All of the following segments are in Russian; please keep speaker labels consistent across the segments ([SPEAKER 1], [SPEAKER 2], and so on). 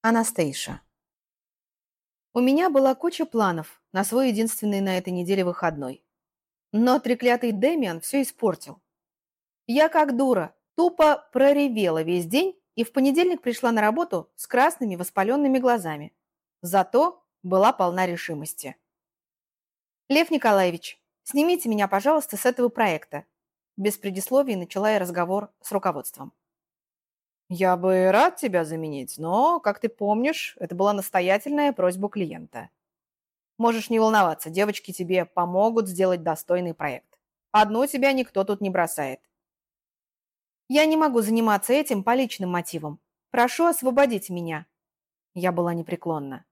[SPEAKER 1] Анастейша. У меня была куча планов на свой единственный на этой неделе выходной. Но треклятый Дэмиан все испортил. Я как дура, тупо проревела весь день и в понедельник пришла на работу с красными воспаленными глазами. Зато была полна решимости. «Лев Николаевич, снимите меня, пожалуйста, с этого проекта». Без предисловий начала я разговор с руководством. «Я бы рад тебя заменить, но, как ты помнишь, это была настоятельная просьба клиента. Можешь не волноваться, девочки тебе помогут сделать достойный проект. Одну тебя никто тут не бросает. Я не могу заниматься этим по личным мотивам. Прошу освободить меня». Я была непреклонна.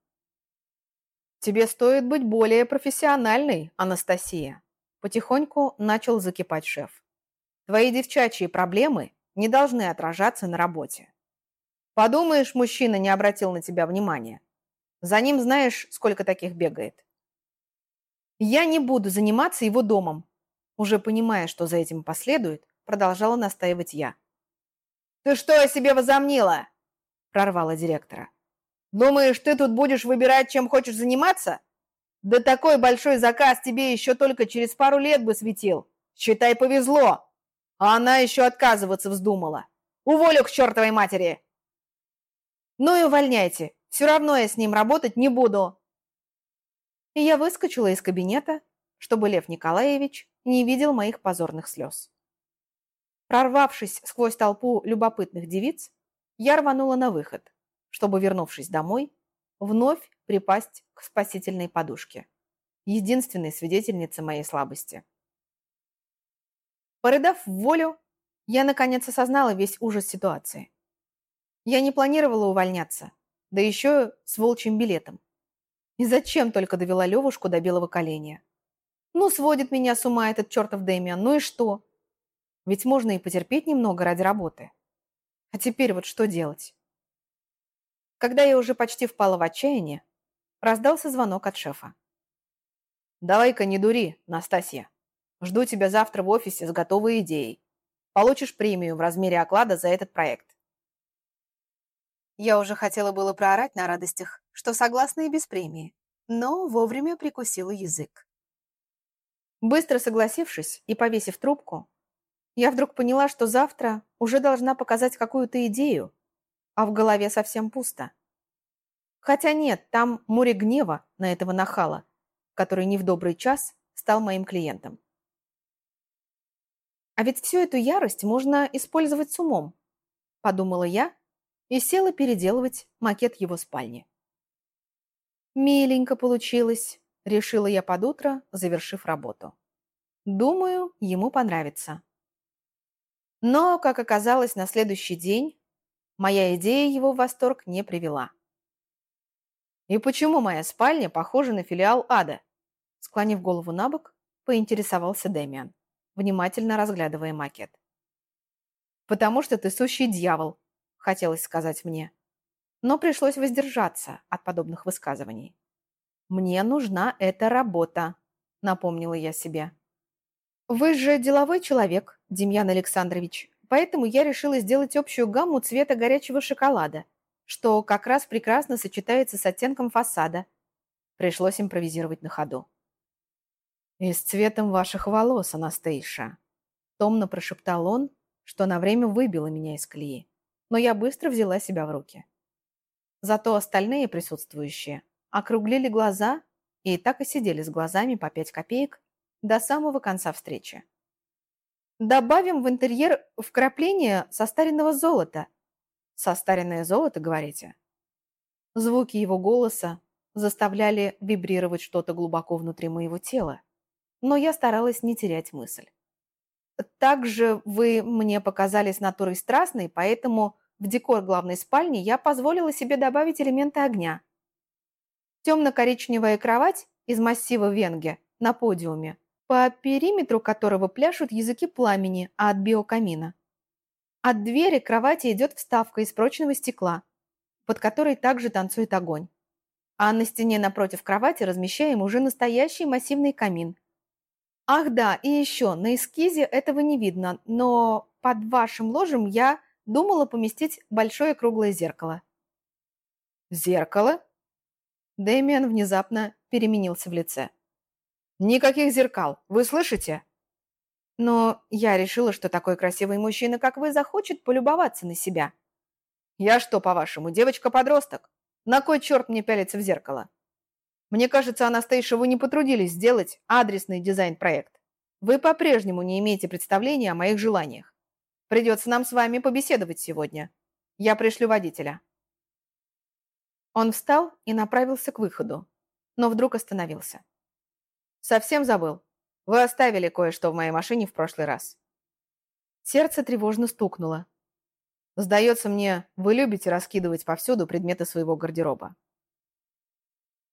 [SPEAKER 1] «Тебе стоит быть более профессиональной, Анастасия», потихоньку начал закипать шеф. «Твои девчачьи проблемы не должны отражаться на работе. Подумаешь, мужчина не обратил на тебя внимания. За ним знаешь, сколько таких бегает. Я не буду заниматься его домом. Уже понимая, что за этим последует, продолжала настаивать я. «Ты что о себе возомнила?» прорвала директора. «Думаешь, ты тут будешь выбирать, чем хочешь заниматься? Да такой большой заказ тебе еще только через пару лет бы светил. Считай, повезло!» А она еще отказываться вздумала. Уволю к чертовой матери!» «Ну и увольняйте. Все равно я с ним работать не буду». И я выскочила из кабинета, чтобы Лев Николаевич не видел моих позорных слез. Прорвавшись сквозь толпу любопытных девиц, я рванула на выход, чтобы, вернувшись домой, вновь припасть к спасительной подушке, единственной свидетельнице моей слабости. Порыдав в волю, я наконец осознала весь ужас ситуации. Я не планировала увольняться, да еще с волчьим билетом. И зачем только довела Левушку до белого коленя? Ну, сводит меня с ума этот чертов Дэмиан, ну и что? Ведь можно и потерпеть немного ради работы. А теперь вот что делать? Когда я уже почти впала в отчаяние, раздался звонок от шефа. «Давай-ка не дури, Настасья», Жду тебя завтра в офисе с готовой идеей. Получишь премию в размере оклада за этот проект. Я уже хотела было проорать на радостях, что согласна и без премии, но вовремя прикусила язык. Быстро согласившись и повесив трубку, я вдруг поняла, что завтра уже должна показать какую-то идею, а в голове совсем пусто. Хотя нет, там море гнева на этого нахала, который не в добрый час стал моим клиентом. А ведь всю эту ярость можно использовать с умом, подумала я и села переделывать макет его спальни. Миленько получилось, решила я под утро, завершив работу. Думаю, ему понравится. Но, как оказалось, на следующий день моя идея его в восторг не привела. «И почему моя спальня похожа на филиал ада?» Склонив голову на бок, поинтересовался Дэмиан внимательно разглядывая макет. «Потому что ты сущий дьявол», — хотелось сказать мне. Но пришлось воздержаться от подобных высказываний. «Мне нужна эта работа», — напомнила я себе. «Вы же деловой человек, Демьян Александрович, поэтому я решила сделать общую гамму цвета горячего шоколада, что как раз прекрасно сочетается с оттенком фасада». Пришлось импровизировать на ходу. «И с цветом ваших волос, Анастейша», — томно прошептал он, что на время выбило меня из колеи. Но я быстро взяла себя в руки. Зато остальные присутствующие округлили глаза и так и сидели с глазами по пять копеек до самого конца встречи. «Добавим в интерьер вкрапление состаренного золота». «Состаренное золото, говорите?» Звуки его голоса заставляли вибрировать что-то глубоко внутри моего тела но я старалась не терять мысль. Также вы мне показались натурой страстной, поэтому в декор главной спальни я позволила себе добавить элементы огня. Темно-коричневая кровать из массива венге на подиуме, по периметру которого пляшут языки пламени от биокамина. От двери кровати идет вставка из прочного стекла, под которой также танцует огонь. А на стене напротив кровати размещаем уже настоящий массивный камин – Ах да, и еще, на эскизе этого не видно, но под вашим ложем я думала поместить большое круглое зеркало. Зеркало? Дэмиан внезапно переменился в лице. Никаких зеркал, вы слышите? Но я решила, что такой красивый мужчина, как вы, захочет полюбоваться на себя. Я что, по-вашему, девочка-подросток? На кой черт мне пялиться в зеркало? Мне кажется, Анастейша, вы не потрудились сделать адресный дизайн-проект. Вы по-прежнему не имеете представления о моих желаниях. Придется нам с вами побеседовать сегодня. Я пришлю водителя». Он встал и направился к выходу, но вдруг остановился. «Совсем забыл. Вы оставили кое-что в моей машине в прошлый раз». Сердце тревожно стукнуло. «Сдается мне, вы любите раскидывать повсюду предметы своего гардероба».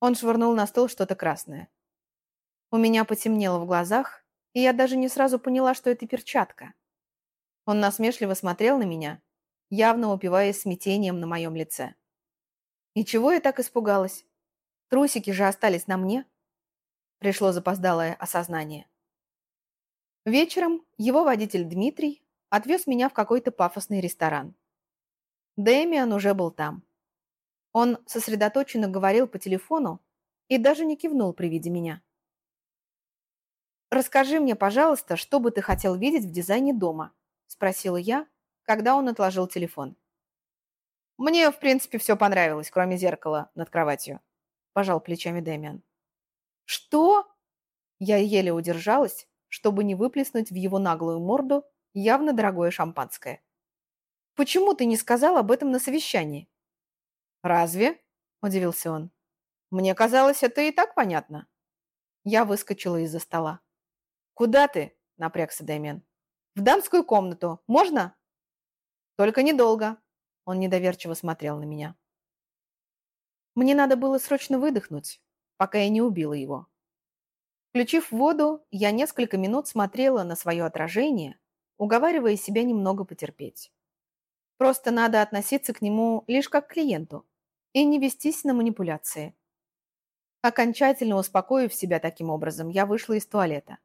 [SPEAKER 1] Он швырнул на стол что-то красное. У меня потемнело в глазах, и я даже не сразу поняла, что это перчатка. Он насмешливо смотрел на меня, явно упиваясь смятением на моем лице. И чего я так испугалась? Трусики же остались на мне. Пришло запоздалое осознание. Вечером его водитель Дмитрий отвез меня в какой-то пафосный ресторан. Дэмиан уже был там. Он сосредоточенно говорил по телефону и даже не кивнул при виде меня. «Расскажи мне, пожалуйста, что бы ты хотел видеть в дизайне дома?» – спросила я, когда он отложил телефон. «Мне, в принципе, все понравилось, кроме зеркала над кроватью», – пожал плечами Дэмиан. «Что?» Я еле удержалась, чтобы не выплеснуть в его наглую морду явно дорогое шампанское. «Почему ты не сказал об этом на совещании?» «Разве?» – удивился он. «Мне казалось, это и так понятно». Я выскочила из-за стола. «Куда ты?» – напрягся Дэмиан. «В дамскую комнату. Можно?» «Только недолго». Он недоверчиво смотрел на меня. Мне надо было срочно выдохнуть, пока я не убила его. Включив воду, я несколько минут смотрела на свое отражение, уговаривая себя немного потерпеть. Просто надо относиться к нему лишь как к клиенту и не вестись на манипуляции. Окончательно успокоив себя таким образом, я вышла из туалета.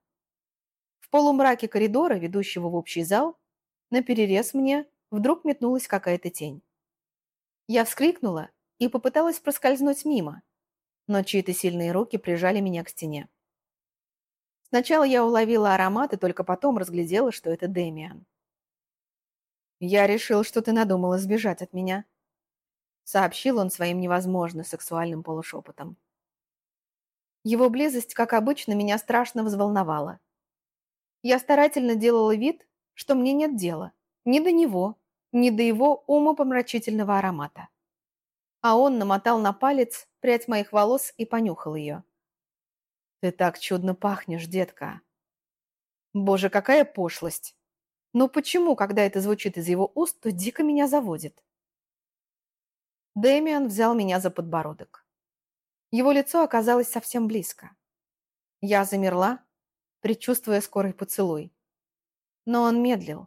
[SPEAKER 1] В полумраке коридора, ведущего в общий зал, на перерез мне вдруг метнулась какая-то тень. Я вскрикнула и попыталась проскользнуть мимо, но чьи-то сильные руки прижали меня к стене. Сначала я уловила аромат и только потом разглядела, что это Дэмиан. «Я решил, что ты надумала сбежать от меня», — сообщил он своим невозможно сексуальным полушепотом. Его близость, как обычно, меня страшно взволновала. Я старательно делала вид, что мне нет дела ни до него, ни до его умопомрачительного аромата. А он намотал на палец прядь моих волос и понюхал ее. «Ты так чудно пахнешь, детка!» Боже, какая пошлость! Но почему, когда это звучит из его уст, то дико меня заводит? Дэмиан взял меня за подбородок. Его лицо оказалось совсем близко. Я замерла, предчувствуя скорый поцелуй. Но он медлил.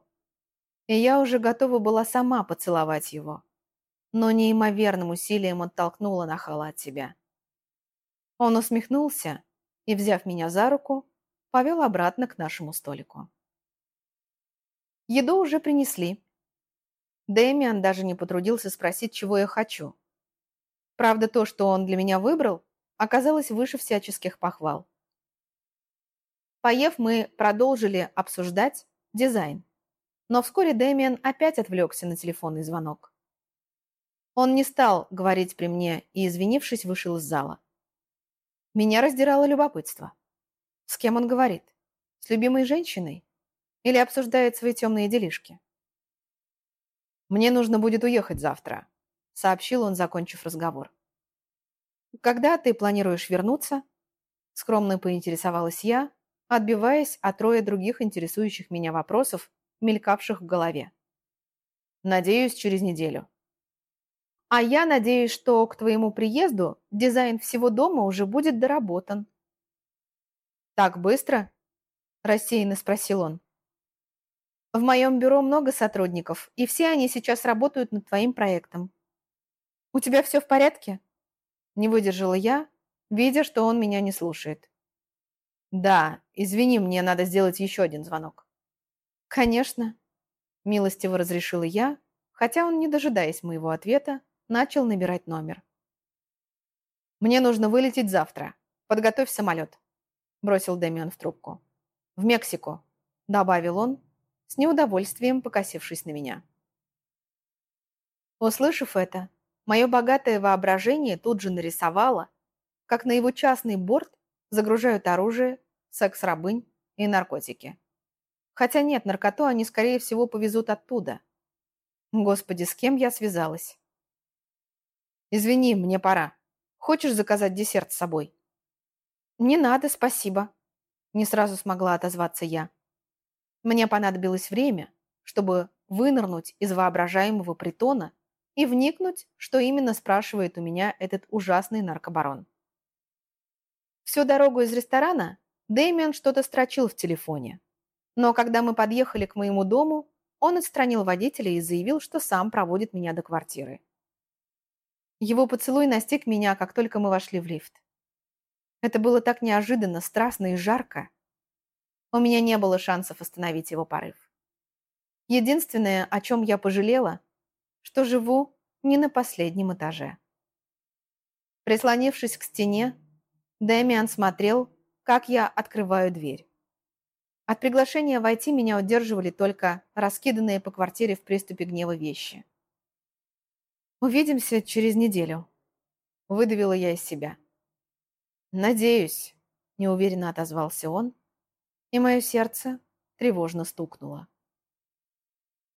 [SPEAKER 1] И я уже готова была сама поцеловать его. Но неимоверным усилием оттолкнула нахала от себя. Он усмехнулся и, взяв меня за руку, повел обратно к нашему столику. Еду уже принесли. Дэмиан даже не потрудился спросить, чего я хочу. Правда, то, что он для меня выбрал, оказалось выше всяческих похвал. Поев, мы продолжили обсуждать дизайн. Но вскоре Дэмиан опять отвлекся на телефонный звонок. Он не стал говорить при мне и, извинившись, вышел из зала. Меня раздирало любопытство. С кем он говорит? С любимой женщиной? Или обсуждает свои темные делишки? «Мне нужно будет уехать завтра», — сообщил он, закончив разговор. «Когда ты планируешь вернуться?» Скромно поинтересовалась я, отбиваясь от трое других интересующих меня вопросов, мелькавших в голове. «Надеюсь, через неделю». «А я надеюсь, что к твоему приезду дизайн всего дома уже будет доработан». «Так быстро?» – рассеянно спросил он. «В моем бюро много сотрудников, и все они сейчас работают над твоим проектом. У тебя все в порядке?» Не выдержала я, видя, что он меня не слушает. «Да, извини, мне надо сделать еще один звонок». «Конечно», – милостиво разрешила я, хотя он, не дожидаясь моего ответа, начал набирать номер. «Мне нужно вылететь завтра. Подготовь самолет», – бросил Дэмиан в трубку. «В Мексику», – добавил он, с неудовольствием покосившись на меня. Услышав это, мое богатое воображение тут же нарисовало, как на его частный борт загружают оружие, секс-рабынь и наркотики. Хотя нет, наркоту они, скорее всего, повезут оттуда. Господи, с кем я связалась? «Извини, мне пора. Хочешь заказать десерт с собой?» «Не надо, спасибо», – не сразу смогла отозваться я. Мне понадобилось время, чтобы вынырнуть из воображаемого притона и вникнуть, что именно спрашивает у меня этот ужасный наркобарон. Всю дорогу из ресторана Дэмиан что-то строчил в телефоне. Но когда мы подъехали к моему дому, он отстранил водителя и заявил, что сам проводит меня до квартиры. Его поцелуй настиг меня, как только мы вошли в лифт. Это было так неожиданно, страстно и жарко. У меня не было шансов остановить его порыв. Единственное, о чем я пожалела, что живу не на последнем этаже. Прислонившись к стене, Дэмиан смотрел, как я открываю дверь. От приглашения войти меня удерживали только раскиданные по квартире в приступе гнева вещи. «Увидимся через неделю», — выдавила я из себя. «Надеюсь», — неуверенно отозвался он, и мое сердце тревожно стукнуло.